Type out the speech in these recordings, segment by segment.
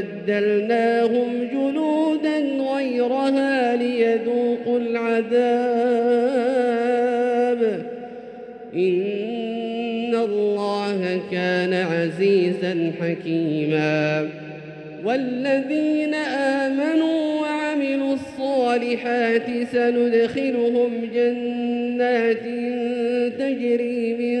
بدلناهم جلودا غيرها ليذوقوا العذاب. إن الله كان عزيزا حكيما. والذين آمنوا وعملوا الصالحات سندخلهم جنات تجري من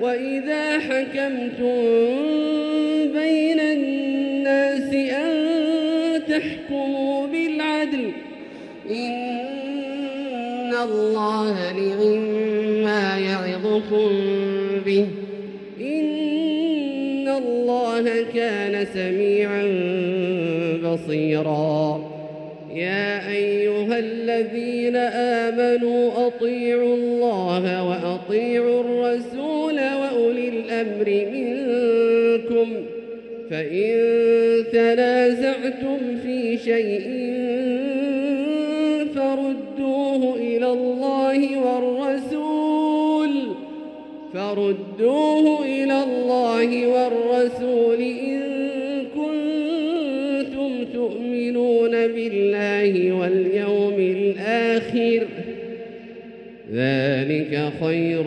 وإذا حكمتم بين الناس أن تحكموا بالعدل إن الله نعم ما يعظكم به إن الله كان سميعا بصيرا. يا أيها الذين آمنوا أطيعوا الله وأطيعوا الرسول الأمر منكم فإن تنازعتم في شيء فردوه إلى الله والرسول فردوه إلى الله والرسول إن كنتم تؤمنون بالله واليوم الآخر. ذلك خير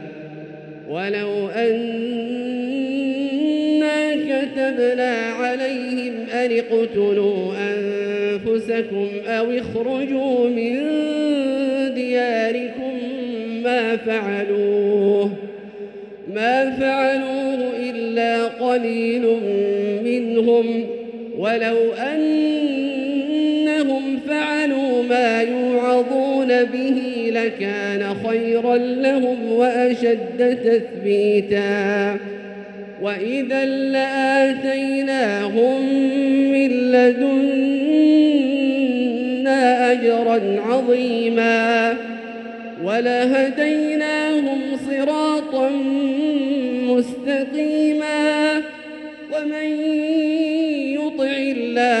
أن اقتلوا أنفسكم أو اخرجوا من دياركم ما فعلوه ما فعلوه إلا قليل منهم ولو أنهم فعلوا ما يوعظون به لكان خيرا لهم وأشد تثبيتا وإذا لآتيناهم من لدنا أجرا عظيما ولهديناهم صراطا مستقيما ومن يطع الله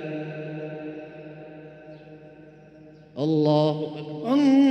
الله أكبر